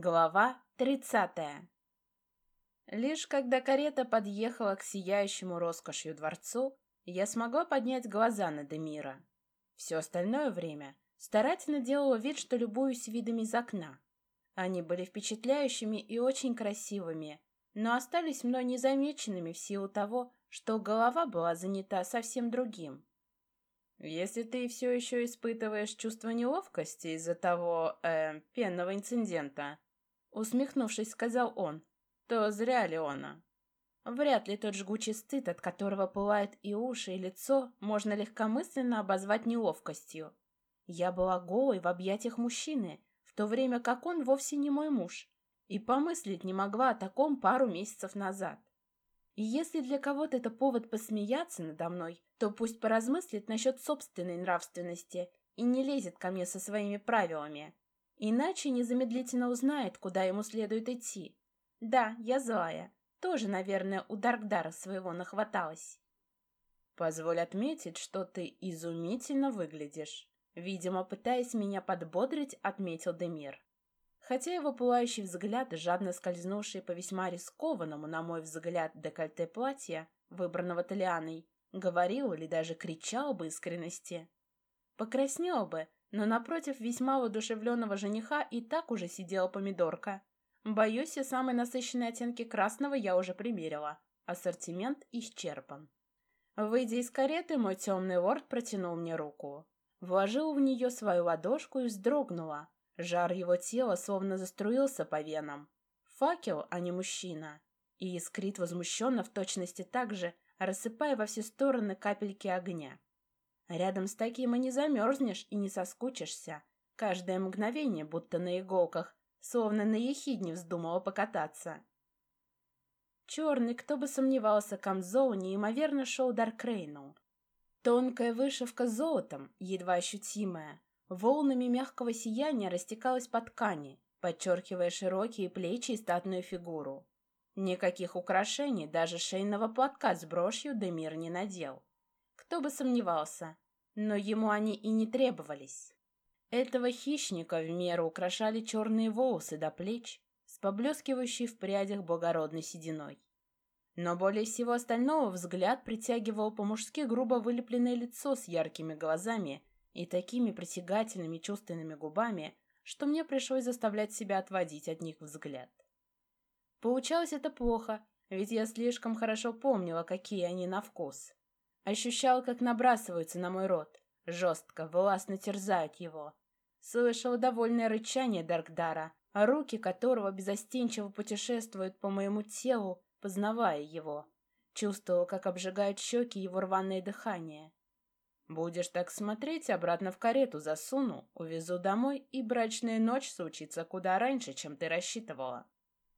Глава тридцатая Лишь когда карета подъехала к сияющему роскошью дворцу, я смогла поднять глаза на Демира. Все остальное время старательно делала вид, что любуюсь видами из окна. Они были впечатляющими и очень красивыми, но остались мной незамеченными в силу того, что голова была занята совсем другим. Если ты все еще испытываешь чувство неловкости из-за того, э, пенного инцидента, Усмехнувшись, сказал он. То зря, Леона. Вряд ли тот жгучий стыд, от которого пылает и уши, и лицо, можно легкомысленно обозвать неловкостью. Я была голой в объятиях мужчины, в то время как он вовсе не мой муж, и помыслить не могла о таком пару месяцев назад. И если для кого-то это повод посмеяться надо мной, то пусть поразмыслит насчет собственной нравственности и не лезет ко мне со своими правилами. Иначе незамедлительно узнает, куда ему следует идти. Да, я злая. Тоже, наверное, у Даркдара своего нахваталась. Позволь отметить, что ты изумительно выглядишь. Видимо, пытаясь меня подбодрить, отметил Демир. Хотя его пылающий взгляд, жадно скользнувший по весьма рискованному, на мой взгляд, декольте платья, выбранного Талианой, говорил или даже кричал об искренности. Покраснел бы, но напротив весьма воодушевленного жениха и так уже сидела помидорка. Боюсь, все самые насыщенные оттенки красного я уже примерила. Ассортимент исчерпан. Выйдя из кареты, мой темный лорд протянул мне руку. Вложил в нее свою ладошку и вздрогнула. Жар его тела словно заструился по венам. Факел, а не мужчина. И искрит возмущенно в точности так же, рассыпая во все стороны капельки огня. Рядом с таким и не замерзнешь, и не соскучишься. Каждое мгновение, будто на иголках, словно на ехидне вздумала покататься. Черный, кто бы сомневался, камзол неимоверно шел Даркрейну. Тонкая вышивка золотом, едва ощутимая, волнами мягкого сияния растекалась по ткани, подчеркивая широкие плечи и статную фигуру. Никаких украшений, даже шейного платка с брошью Демир не надел. Кто бы сомневался, но ему они и не требовались. Этого хищника в меру украшали черные волосы до плеч с поблескивающей в прядях благородной сединой. Но более всего остального взгляд притягивал по-мужски грубо вылепленное лицо с яркими глазами и такими притягательными чувственными губами, что мне пришлось заставлять себя отводить от них взгляд. Получалось это плохо, ведь я слишком хорошо помнила, какие они на вкус. Ощущал, как набрасываются на мой рот, жестко, властно терзают его. Слышал довольное рычание Даркдара, руки которого безостенчиво путешествуют по моему телу, познавая его. Чувствовал, как обжигают щеки его рваное дыхание. Будешь так смотреть, обратно в карету засуну, увезу домой, и брачная ночь случится куда раньше, чем ты рассчитывала.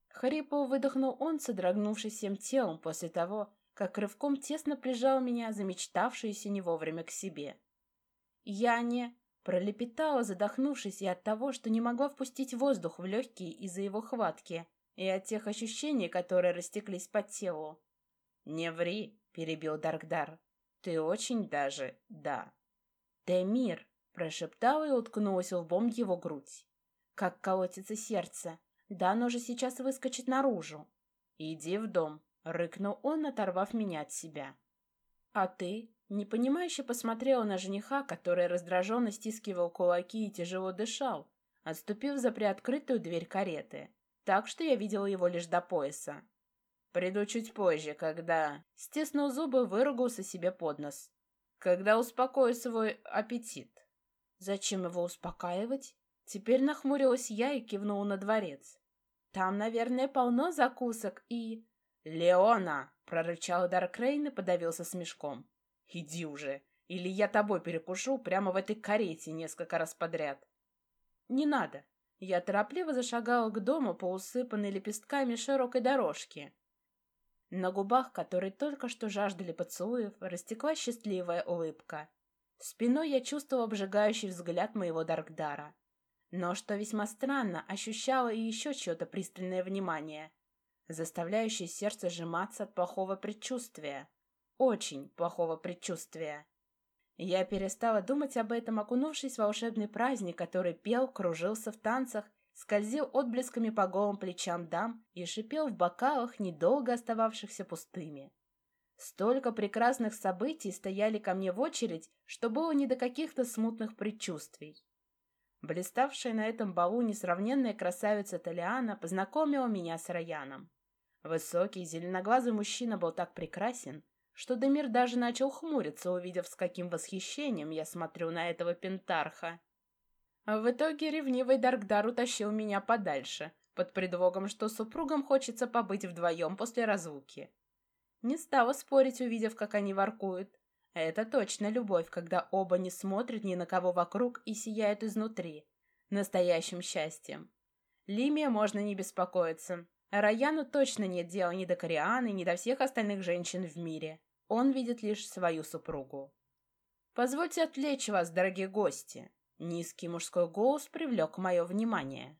Хрипло выдохнул он, содрогнувшись всем телом после того, как рывком тесно прижал меня, замечтавшуюся не вовремя к себе. Я не... Пролепетала, задохнувшись и от того, что не могла впустить воздух в легкие из-за его хватки, и от тех ощущений, которые растеклись по телу. «Не ври», — перебил Даркдар. «Ты очень даже... да». «Демир», — прошептала и уткнулась лбом его грудь. «Как колотится сердце. Да оно же сейчас выскочит наружу. Иди в дом», — рыкнул он, оторвав меня от себя. «А ты?» — непонимающе посмотрела на жениха, который раздраженно стискивал кулаки и тяжело дышал, отступив за приоткрытую дверь кареты, так что я видела его лишь до пояса. «Приду чуть позже, когда...» Стиснул зубы, выругался себе под нос. «Когда успокою свой аппетит». «Зачем его успокаивать?» Теперь нахмурилась я и кивнула на дворец. «Там, наверное, полно закусок и...» «Леона!» — прорычал Даркрейн и подавился смешком. «Иди уже, или я тобой перекушу прямо в этой карете несколько раз подряд». «Не надо». Я торопливо зашагала к дому по усыпанной лепестками широкой дорожке. На губах, которые только что жаждали поцелуев, растекла счастливая улыбка. Спиной я чувствовала обжигающий взгляд моего Даркдара. Но, что весьма странно, ощущала и еще чье-то пристальное внимание — заставляющий сердце сжиматься от плохого предчувствия. Очень плохого предчувствия. Я перестала думать об этом, окунувшись в волшебный праздник, который пел, кружился в танцах скользил отблесками по голым плечам дам и шипел в бокалах, недолго остававшихся пустыми. Столько прекрасных событий стояли ко мне в очередь, что было не до каких-то смутных предчувствий. Блиставшая на этом балу несравненная красавица Талиана познакомила меня с Раяном. Высокий, зеленоглазый мужчина был так прекрасен, что Демир даже начал хмуриться, увидев, с каким восхищением я смотрю на этого пентарха. В итоге ревнивый Даркдар утащил меня подальше, под предлогом, что супругам хочется побыть вдвоем после разлуки. Не стала спорить, увидев, как они воркуют. Это точно любовь, когда оба не смотрят ни на кого вокруг и сияют изнутри. Настоящим счастьем. Лимия можно не беспокоиться. Раяну точно нет дела ни до Корианы, ни до всех остальных женщин в мире. Он видит лишь свою супругу. «Позвольте отвлечь вас, дорогие гости!» Низкий мужской голос привлек мое внимание.